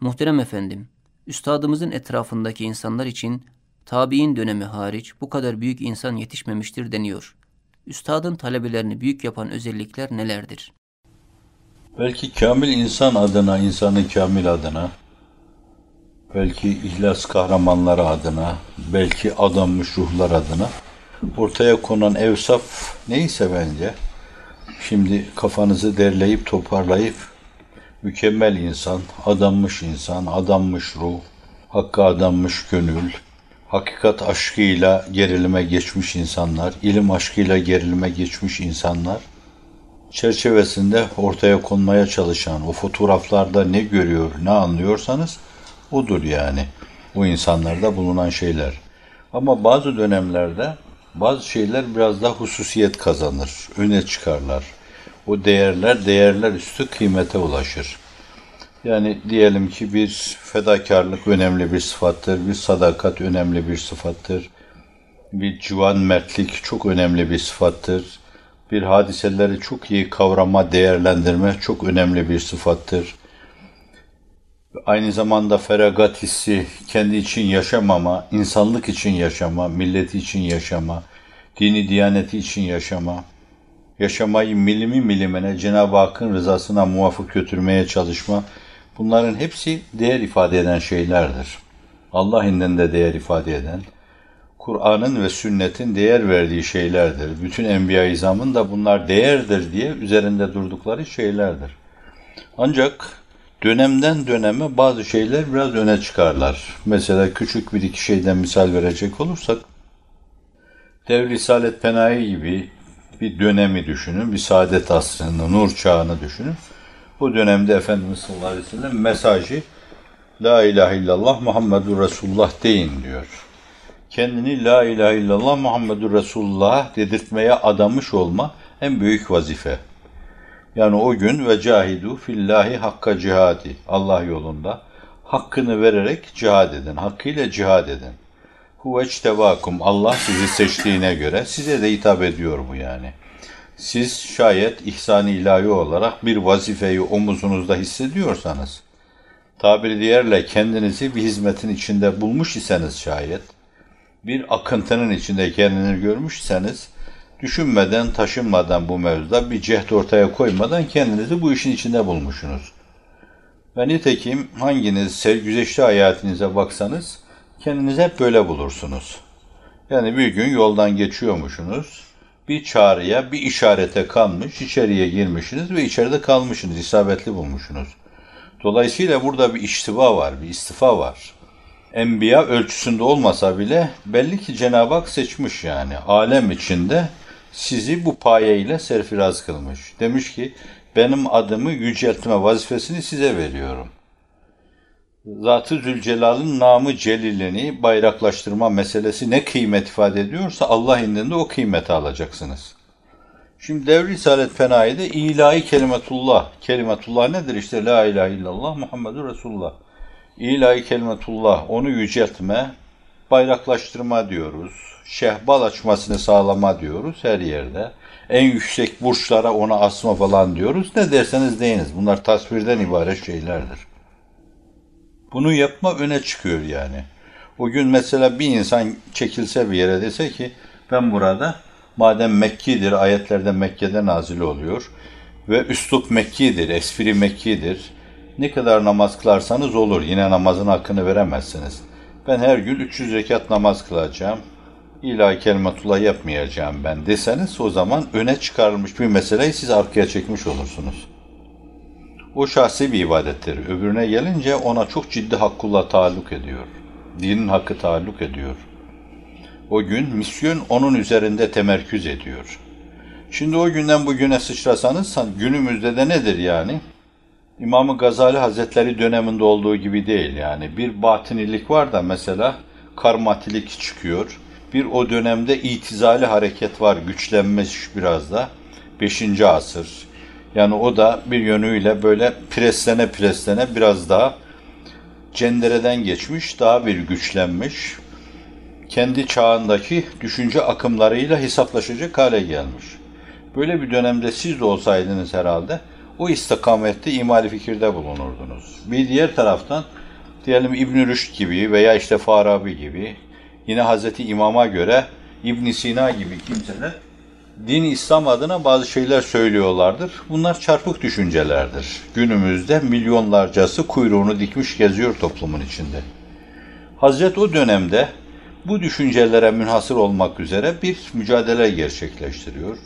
Muhterem efendim, üstadımızın etrafındaki insanlar için tabi'in dönemi hariç bu kadar büyük insan yetişmemiştir deniyor. Üstadın talebelerini büyük yapan özellikler nelerdir? Belki kamil insan adına, insanı kamil adına, belki ihlas kahramanları adına, belki adanmış ruhlar adına ortaya konan evsaf neyse bence, şimdi kafanızı derleyip toparlayıp mükemmel insan, adanmış insan, adanmış ruh, hakka adanmış gönül, hakikat aşkıyla gerilime geçmiş insanlar, ilim aşkıyla gerilime geçmiş insanlar çerçevesinde ortaya konmaya çalışan, o fotoğraflarda ne görüyor, ne anlıyorsanız odur yani. O insanlarda bulunan şeyler. Ama bazı dönemlerde bazı şeyler biraz daha hususiyet kazanır, öne çıkarlar. O değerler, değerler üstü kıymete ulaşır. Yani diyelim ki bir fedakarlık önemli bir sıfattır, bir sadakat önemli bir sıfattır, bir civan mertlik çok önemli bir sıfattır, bir hadiseleri çok iyi kavrama, değerlendirme çok önemli bir sıfattır. Aynı zamanda feragat hissi, kendi için yaşamama, insanlık için yaşama, milleti için yaşama, dini diyaneti için yaşama, yaşamayı milimi milimine Cenab-ı Hakk'ın rızasına muvafık götürmeye çalışma, bunların hepsi değer ifade eden şeylerdir. Allah indinde değer ifade eden, Kur'an'ın ve sünnetin değer verdiği şeylerdir. Bütün Enbiya-i İzam'ın da bunlar değerdir diye üzerinde durdukları şeylerdir. Ancak dönemden döneme bazı şeyler biraz öne çıkarlar. Mesela küçük bir iki şeyden misal verecek olursak, Dev Risalet Penayi gibi bir dönemi düşünün, bir saadet asrını, nur çağını düşünün. Bu dönemde Efendimiz sallallahu aleyhi ve sellem mesajı La ilahe illallah Muhammedur Resulullah deyin diyor. Kendini La ilahe illallah Muhammedur Resulullah dedirtmeye adamış olma en büyük vazife. Yani o gün ve cahidu fillahi hakka cihadi Allah yolunda hakkını vererek cihad edin. Hakkıyla cihad edin. Huveçtevakum Allah sizi seçtiğine göre size de hitap ediyor bu yani. Siz şayet ihsan ilahi olarak bir vazifeyi omuzunuzda hissediyorsanız, tabiri diğerle kendinizi bir hizmetin içinde bulmuş iseniz şayet, bir akıntının içinde kendini görmüşseniz, düşünmeden, taşınmadan bu mevzuda bir cehd ortaya koymadan kendinizi bu işin içinde bulmuşsunuz. Ve nitekim hanginiz sergüzeşli hayatınıza baksanız, kendinizi hep böyle bulursunuz. Yani bir gün yoldan geçiyormuşsunuz, bir çağrıya, bir işarete kalmış, içeriye girmişsiniz ve içeride kalmışsınız, isabetli bulmuşsunuz. Dolayısıyla burada bir iştiva var, bir istifa var. Enbiya ölçüsünde olmasa bile belli ki Cenab-ı Hak seçmiş yani. Alem içinde sizi bu payeyle serfiraz kılmış. Demiş ki benim adımı yüceltme vazifesini size veriyorum. Zat-ı Zülcelal'ın namı celilini bayraklaştırma meselesi ne kıymet ifade ediyorsa Allah indinde o kıymeti alacaksınız. Şimdi devri Risalet Fenayi'de ilahi kelimetullah. Kelimetullah nedir? İşte La ilahe illallah Muhammedur Resulullah. İlahi kelimetullah, onu yüceltme, bayraklaştırma diyoruz. Şehbal açmasını sağlama diyoruz her yerde. En yüksek burçlara ona asma falan diyoruz. Ne derseniz deyiniz. Bunlar tasvirden ibaret şeylerdir. Bunu yapma öne çıkıyor yani. O gün mesela bir insan çekilse bir yere dese ki ben burada madem Mekki'dir, ayetlerde Mekke'de nazil oluyor ve üslup Mekki'dir, espri Mekki'dir. Ne kadar namaz kılarsanız olur. Yine namazın hakkını veremezsiniz. Ben her gün 300 rekat namaz kılacağım. İlahi kelimetullah yapmayacağım ben deseniz o zaman öne çıkarılmış bir meseleyi siz arkaya çekmiş olursunuz. O şahsi bir ibadettir. Öbürüne gelince ona çok ciddi hakkullah taalluk ediyor. Dinin hakkı taalluk ediyor. O gün misyon onun üzerinde temerküz ediyor. Şimdi o günden bugüne sıçrasanız günümüzde de nedir yani? İmam-ı Gazali Hazretleri döneminde olduğu gibi değil yani. Bir batinilik var da mesela karmatilik çıkıyor. Bir o dönemde itizali hareket var, güçlenmiş biraz da. Beşinci asır. Yani o da bir yönüyle böyle preslene preslene biraz daha cendereden geçmiş, daha bir güçlenmiş. Kendi çağındaki düşünce akımlarıyla hesaplaşacak hale gelmiş. Böyle bir dönemde siz de olsaydınız herhalde o istikamette imali fikirde bulunurdunuz. Bir diğer taraftan diyelim İbn Rüşd gibi veya işte Farabi gibi yine Hazreti İmam'a göre İbn Sina gibi kimseler din İslam adına bazı şeyler söylüyorlardır. Bunlar çarpık düşüncelerdir. Günümüzde milyonlarcası kuyruğunu dikmiş geziyor toplumun içinde. Hazret o dönemde bu düşüncelere münhasır olmak üzere bir mücadele gerçekleştiriyor.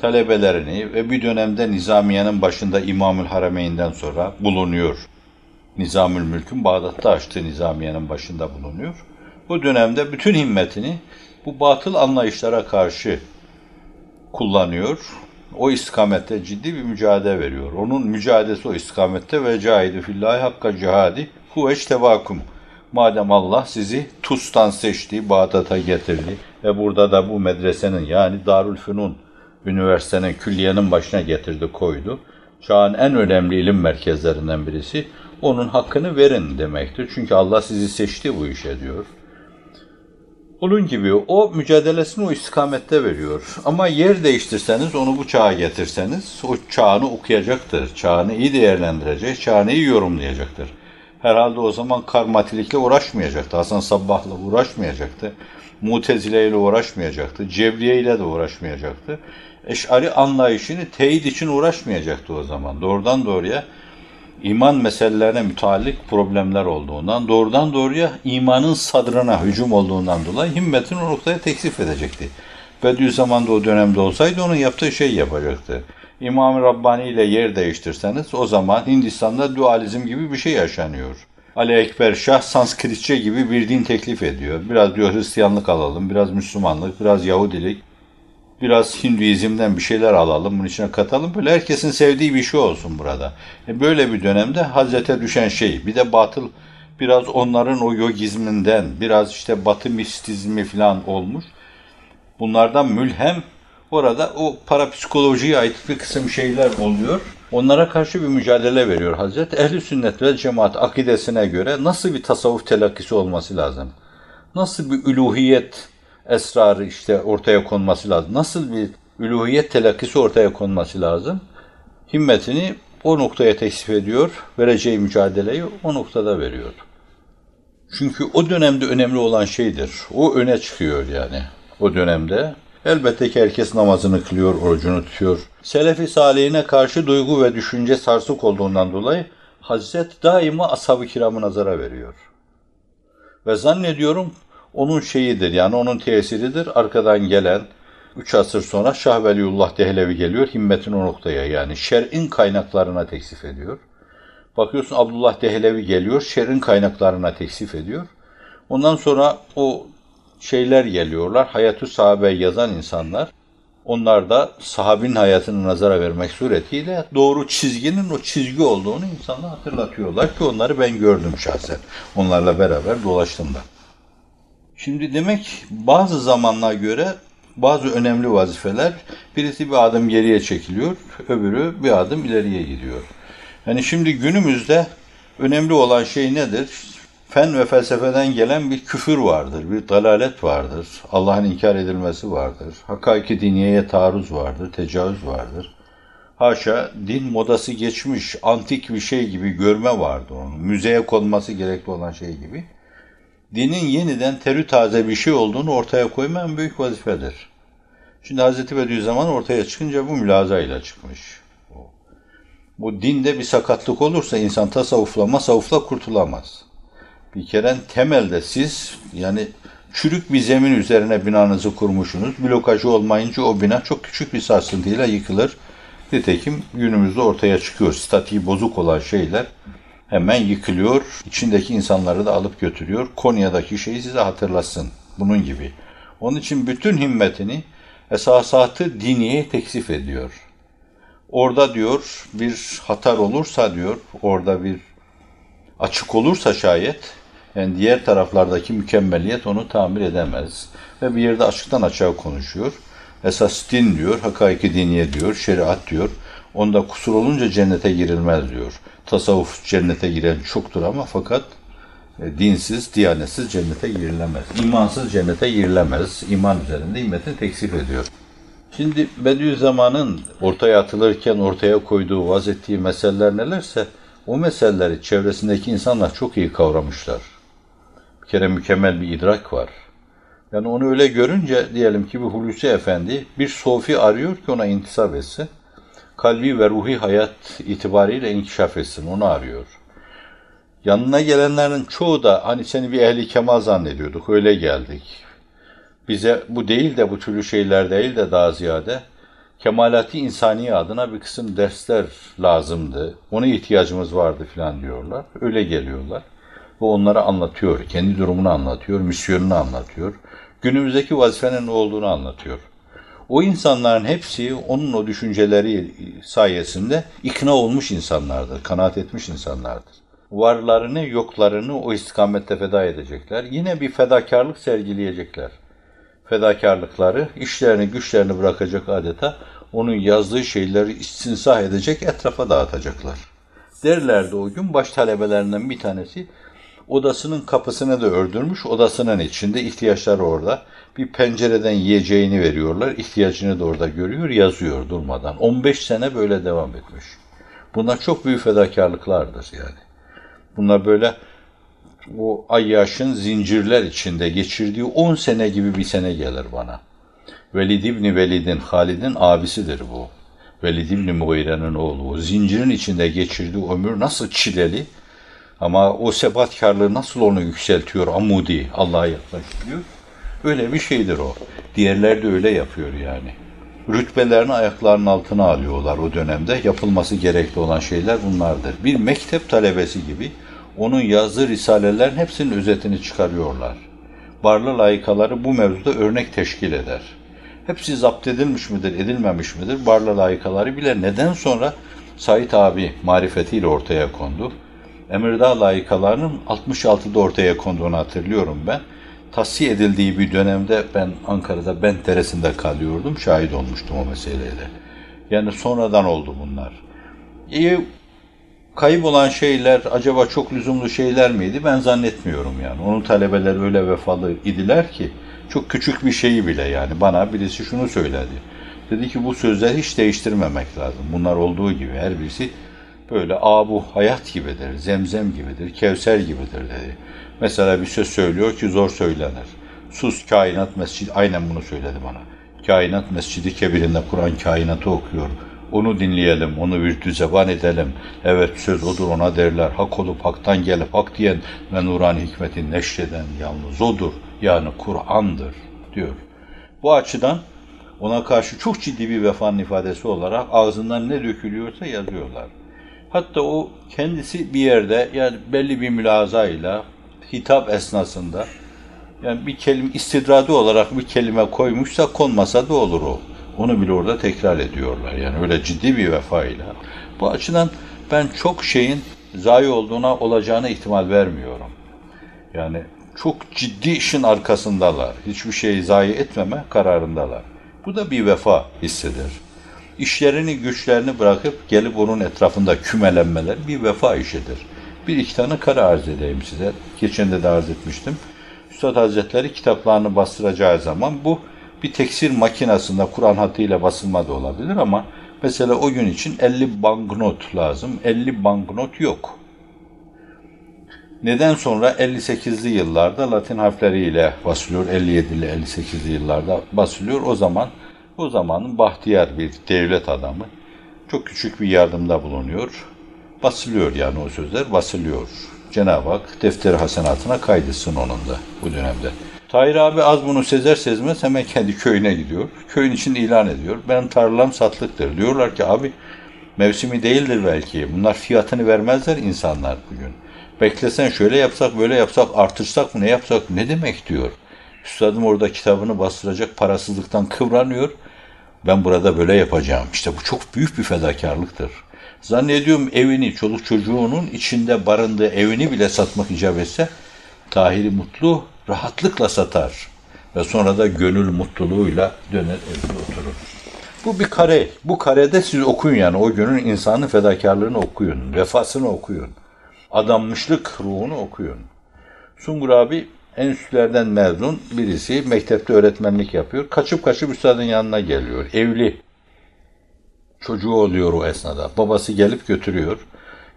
Talebelerini ve bir dönemde Nizamiye'nin başında İmamül Harameyn'den sonra bulunuyor. Nizamül Mülk'ün Bağdat'ta açtığı Nizamiye'nin başında bulunuyor. Bu dönemde bütün himmetini bu batıl anlayışlara karşı kullanıyor. O istikamette ciddi bir mücadele veriyor. Onun mücadelesi o istikamette ve cahidu fillahi hakka cihadi huveç tevakum. Madem Allah sizi Tus'tan seçti, Bağdat'a getirdi ve burada da bu medresenin yani Darül Fünun üniversitenin, külliyenin başına getirdi, koydu. Çağın en önemli ilim merkezlerinden birisi. Onun hakkını verin demektir. Çünkü Allah sizi seçti bu işe diyor. Onun gibi o mücadelesini o istikamette veriyor. Ama yer değiştirseniz, onu bu çağa getirseniz, o çağını okuyacaktır. Çağını iyi değerlendirecek, çağını iyi yorumlayacaktır. Herhalde o zaman karmatilikle uğraşmayacaktı. Hasan Sabbah'la uğraşmayacaktı. Mutezile ile uğraşmayacaktı. Cebriye ile de uğraşmayacaktı. Eş'ari anlayışını teyit için uğraşmayacaktı o zaman. Doğrudan doğruya iman meselelerine müteallik problemler olduğundan, doğrudan doğruya imanın sadrına hücum olduğundan dolayı himmetini o noktaya teksif edecekti. Bediüzzaman da o dönemde olsaydı onun yaptığı şey yapacaktı. İmam-ı Rabbani ile yer değiştirseniz o zaman Hindistan'da dualizm gibi bir şey yaşanıyor. Ali Ekber Şah Sanskritçe gibi bir din teklif ediyor. Biraz diyor Hristiyanlık alalım, biraz Müslümanlık, biraz Yahudilik, biraz Hinduizm'den bir şeyler alalım, bunun içine katalım. Böyle herkesin sevdiği bir şey olsun burada. E böyle bir dönemde Hazrete düşen şey, bir de batıl biraz onların o yogizminden, biraz işte batı mistizmi falan olmuş. Bunlardan mülhem orada o parapsikolojiye ait bir kısım şeyler oluyor. Onlara karşı bir mücadele veriyor Hazret. Ehli sünnet ve cemaat akidesine göre nasıl bir tasavvuf telakkisi olması lazım? Nasıl bir üluhiyet esrarı işte ortaya konması lazım? Nasıl bir üluhiyet telakkisi ortaya konması lazım? Himmetini o noktaya teksif ediyor, vereceği mücadeleyi o noktada veriyor. Çünkü o dönemde önemli olan şeydir. O öne çıkıyor yani o dönemde. Elbette ki herkes namazını kılıyor, orucunu tutuyor. Selefi salihine karşı duygu ve düşünce sarsık olduğundan dolayı Hazret daima ashab-ı kiramı nazara veriyor. Ve zannediyorum onun şeyidir yani onun tesiridir. Arkadan gelen 3 asır sonra Şah Veliullah Dehlevi geliyor himmetin o noktaya yani şer'in kaynaklarına teksif ediyor. Bakıyorsun Abdullah Dehlevi geliyor şer'in kaynaklarına teksif ediyor. Ondan sonra o şeyler geliyorlar. Hayatü sahabe yazan insanlar. Onlar da sahabin hayatını nazara vermek suretiyle doğru çizginin o çizgi olduğunu insanlara hatırlatıyorlar ki onları ben gördüm şahsen. Onlarla beraber dolaştım da. Şimdi demek bazı zamanlara göre bazı önemli vazifeler birisi bir adım geriye çekiliyor, öbürü bir adım ileriye gidiyor. Yani şimdi günümüzde önemli olan şey nedir? fen ve felsefeden gelen bir küfür vardır, bir dalalet vardır, Allah'ın inkar edilmesi vardır, hakaiki diniyeye taarruz vardır, tecavüz vardır. Haşa din modası geçmiş, antik bir şey gibi görme vardı onun. Müzeye konması gerekli olan şey gibi. Dinin yeniden terü taze bir şey olduğunu ortaya koyma en büyük vazifedir. Şimdi Hz. Bediüzzaman ortaya çıkınca bu mülazayla çıkmış. Bu dinde bir sakatlık olursa insan tasavvufla masavvufla kurtulamaz. Bir kere temelde siz yani çürük bir zemin üzerine binanızı kurmuşsunuz. Blokajı olmayınca o bina çok küçük bir sarsıntıyla yıkılır. Nitekim günümüzde ortaya çıkıyor. Statiği bozuk olan şeyler hemen yıkılıyor. İçindeki insanları da alıp götürüyor. Konya'daki şeyi size hatırlasın. Bunun gibi. Onun için bütün himmetini esasatı diniye teksif ediyor. Orada diyor bir hatar olursa diyor, orada bir açık olursa şayet yani diğer taraflardaki mükemmeliyet onu tamir edemez. Ve bir yerde açıktan açığa konuşuyor. Esas din diyor, hakaiki diniye diyor, şeriat diyor. Onda kusur olunca cennete girilmez diyor. Tasavvuf cennete giren çoktur ama fakat e, dinsiz, diyanetsiz cennete girilemez. İmansız cennete girilemez. İman üzerinde immetini teksif ediyor. Şimdi Bediüzzaman'ın ortaya atılırken ortaya koyduğu, vaz ettiği meseleler nelerse o meseleleri çevresindeki insanlar çok iyi kavramışlar. Bir kere mükemmel bir idrak var. Yani onu öyle görünce diyelim ki bir Hulusi Efendi bir sofi arıyor ki ona intisap etsin. Kalbi ve ruhi hayat itibariyle inkişaf etsin. Onu arıyor. Yanına gelenlerin çoğu da hani seni bir ehli kemal zannediyorduk. Öyle geldik. Bize bu değil de bu türlü şeyler değil de daha ziyade kemalati insani adına bir kısım dersler lazımdı. Ona ihtiyacımız vardı falan diyorlar. Öyle geliyorlar. Ve onlara anlatıyor. Kendi durumunu anlatıyor. Misyonunu anlatıyor. Günümüzdeki vazifenin ne olduğunu anlatıyor. O insanların hepsi onun o düşünceleri sayesinde ikna olmuş insanlardır. Kanaat etmiş insanlardır. Varlarını, yoklarını o istikamette feda edecekler. Yine bir fedakarlık sergileyecekler. Fedakarlıkları, işlerini, güçlerini bırakacak adeta onun yazdığı şeyleri istinsah edecek, etrafa dağıtacaklar. Derlerdi o gün baş talebelerinden bir tanesi odasının kapısını da ördürmüş, odasının içinde ihtiyaçlar orada. Bir pencereden yiyeceğini veriyorlar, ihtiyacını da orada görüyor, yazıyor durmadan. 15 sene böyle devam etmiş. Bunlar çok büyük fedakarlıklardır yani. Bunlar böyle o Ayyaş'ın zincirler içinde geçirdiği 10 sene gibi bir sene gelir bana. Velid İbni Velid'in, Halid'in abisidir bu. Velid İbni Muğire'nin oğlu. O zincirin içinde geçirdiği ömür nasıl çileli ama o sebatkarlığı nasıl onu yükseltiyor, amudi, Allah'a yaklaştırıyor. Öyle bir şeydir o. Diğerler de öyle yapıyor yani. Rütbelerini ayaklarının altına alıyorlar o dönemde. Yapılması gerekli olan şeyler bunlardır. Bir mektep talebesi gibi onun yazdığı risalelerin hepsinin özetini çıkarıyorlar. Barlı layıkaları bu mevzuda örnek teşkil eder. Hepsi zapt edilmiş midir, edilmemiş midir? Barlı layıkaları bile neden sonra Said abi marifetiyle ortaya kondu. Emirdağ layıkalarının 66'da ortaya konduğunu hatırlıyorum ben. Tahsiye edildiği bir dönemde ben Ankara'da Bent Deresi'nde kalıyordum. Şahit olmuştum o meseleyle. Yani sonradan oldu bunlar. İyi kayıp olan şeyler acaba çok lüzumlu şeyler miydi? Ben zannetmiyorum yani. Onun talebeleri öyle vefalı idiler ki çok küçük bir şeyi bile yani bana birisi şunu söyledi. Dedi ki bu sözler hiç değiştirmemek lazım. Bunlar olduğu gibi her birisi böyle abu hayat gibidir, zemzem gibidir, kevser gibidir dedi. Mesela bir söz söylüyor ki zor söylenir. Sus kainat mescidi, aynen bunu söyledi bana. Kainat mescidi kebirinde Kur'an kainatı okuyor. Onu dinleyelim, onu virtü zeban edelim. Evet söz odur ona derler. Hak olup haktan gelip hak diyen ve nurani hikmeti neşreden yalnız odur. Yani Kur'an'dır diyor. Bu açıdan ona karşı çok ciddi bir vefanın ifadesi olarak ağzından ne dökülüyorsa yazıyorlar. Hatta o kendisi bir yerde yani belli bir mülazayla hitap esnasında yani bir kelime istidradi olarak bir kelime koymuşsa konmasa da olur o. Onu bile orada tekrar ediyorlar. Yani öyle ciddi bir vefayla. Bu açıdan ben çok şeyin zayi olduğuna olacağına ihtimal vermiyorum. Yani çok ciddi işin arkasındalar. Hiçbir şeyi zayi etmeme kararındalar. Bu da bir vefa hisseder. İşlerini, güçlerini bırakıp gelip onun etrafında kümelenmeler bir vefa işidir. Bir iki tane kare arz edeyim size. Geçen de arz etmiştim. Üstad Hazretleri kitaplarını bastıracağı zaman bu bir teksir makinasında Kur'an hatıyla basılma da olabilir ama mesela o gün için 50 banknot lazım. 50 banknot yok. Neden sonra 58'li yıllarda Latin harfleriyle basılıyor, 57'li 58'li yıllarda basılıyor. O zaman o zamanın bahtiyar bir devlet adamı çok küçük bir yardımda bulunuyor. Basılıyor yani o sözler basılıyor. Cenab-ı Hak defteri hasenatına kaydetsın onun da bu dönemde. Tahir abi az bunu sezer sezmez hemen kendi köyüne gidiyor. Köyün için ilan ediyor. Ben tarlam satlıktır. Diyorlar ki abi mevsimi değildir belki. Bunlar fiyatını vermezler insanlar bugün. Beklesen şöyle yapsak böyle yapsak artırsak ne yapsak ne demek diyor. Üstadım orada kitabını bastıracak parasızlıktan kıvranıyor. Ben burada böyle yapacağım. İşte bu çok büyük bir fedakarlıktır. Zannediyorum evini, çoluk çocuğunun içinde barındığı evini bile satmak icap etse Tahir'i mutlu rahatlıkla satar ve sonra da gönül mutluluğuyla döner evine oturur. Bu bir kare. Bu karede siz okuyun yani o günün insanın fedakarlığını okuyun, vefasını okuyun. Adammışlık ruhunu okuyun. Sungur abi enstitülerden mezun birisi mektepte öğretmenlik yapıyor. Kaçıp kaçıp üstadın yanına geliyor. Evli. Çocuğu oluyor o esnada. Babası gelip götürüyor.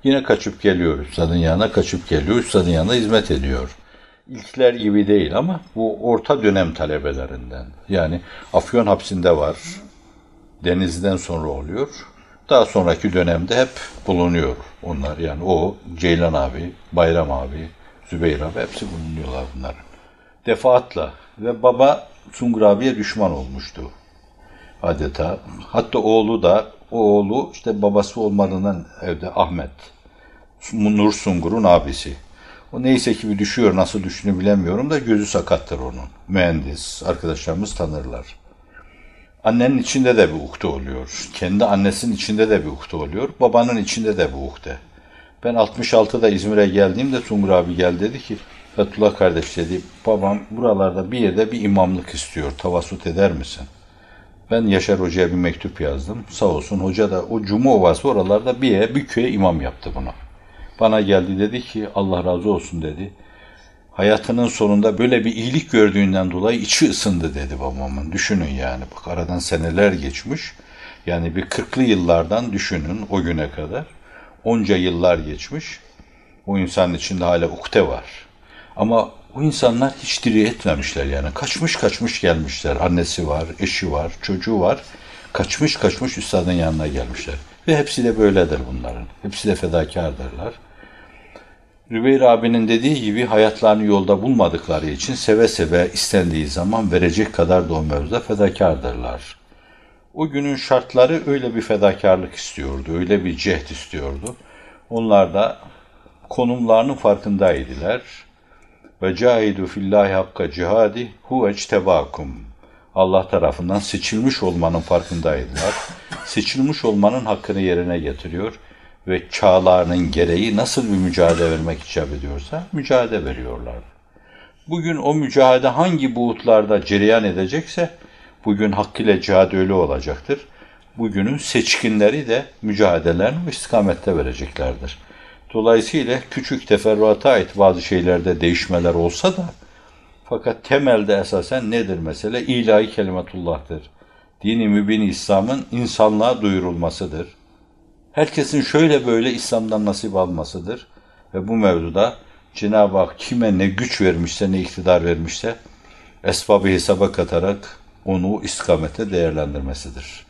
Yine kaçıp geliyor üstadın yanına, kaçıp geliyor. Üstadın yanına hizmet ediyor. İlkler gibi değil ama bu orta dönem talebelerinden. Yani Afyon hapsinde var. Denizden sonra oluyor. Daha sonraki dönemde hep bulunuyor onlar. Yani o, Ceylan abi, Bayram abi, Zübeyir abi hepsi bulunuyorlar bunların. Defaatla ve baba Sungur abiye düşman olmuştu adeta. Hatta oğlu da o oğlu işte babası olmadığından evde Ahmet. Nur Sungur'un abisi. O neyse ki bir düşüyor nasıl düştüğünü bilemiyorum da gözü sakattır onun. Mühendis. Arkadaşlarımız tanırlar. Annenin içinde de bir ukde oluyor. Kendi annesinin içinde de bir ukde oluyor. Babanın içinde de bir ukde. Ben 66'da İzmir'e geldiğimde Sungur abi gel dedi ki Fethullah kardeş dedi babam buralarda bir yerde bir imamlık istiyor. Tavasut eder misin? Ben Yaşar Hoca'ya bir mektup yazdım. Sağ olsun hoca da o Cuma Ovası oralarda bir yere bir köye imam yaptı bunu. Bana geldi dedi ki Allah razı olsun dedi. Hayatının sonunda böyle bir iyilik gördüğünden dolayı içi ısındı dedi babamın. Düşünün yani bak aradan seneler geçmiş. Yani bir kırklı yıllardan düşünün o güne kadar. Onca yıllar geçmiş. O insanın içinde hala ukde var. Ama o insanlar hiç diri etmemişler yani. Kaçmış kaçmış gelmişler. Annesi var, eşi var, çocuğu var. Kaçmış kaçmış üstadın yanına gelmişler. Ve hepsi de böyledir bunların. Hepsi de fedakardırlar. Rübeyr abinin dediği gibi hayatlarını yolda bulmadıkları için seve seve istendiği zaman verecek kadar da o mevzuda fedakardırlar. O günün şartları öyle bir fedakarlık istiyordu, öyle bir cehd istiyordu. Onlar da konumlarının farkındaydılar. Ve cahidu fillahi hakka cihadi hu ectebakum. Allah tarafından seçilmiş olmanın farkındaydılar. Seçilmiş olmanın hakkını yerine getiriyor ve çağlarının gereği nasıl bir mücadele vermek icap ediyorsa mücadele veriyorlar. Bugün o mücadele hangi buğutlarda cereyan edecekse bugün hakkıyla cihad olacaktır. Bugünün seçkinleri de mücadelelerini bu istikamette vereceklerdir. Dolayısıyla küçük teferruata ait bazı şeylerde değişmeler olsa da fakat temelde esasen nedir mesele? İlahi kelimetullah'tır. Dini mübin İslam'ın insanlığa duyurulmasıdır. Herkesin şöyle böyle İslam'dan nasip almasıdır. Ve bu mevzuda Cenab-ı Hak kime ne güç vermişse ne iktidar vermişse esbabı hesaba katarak onu istikamete değerlendirmesidir.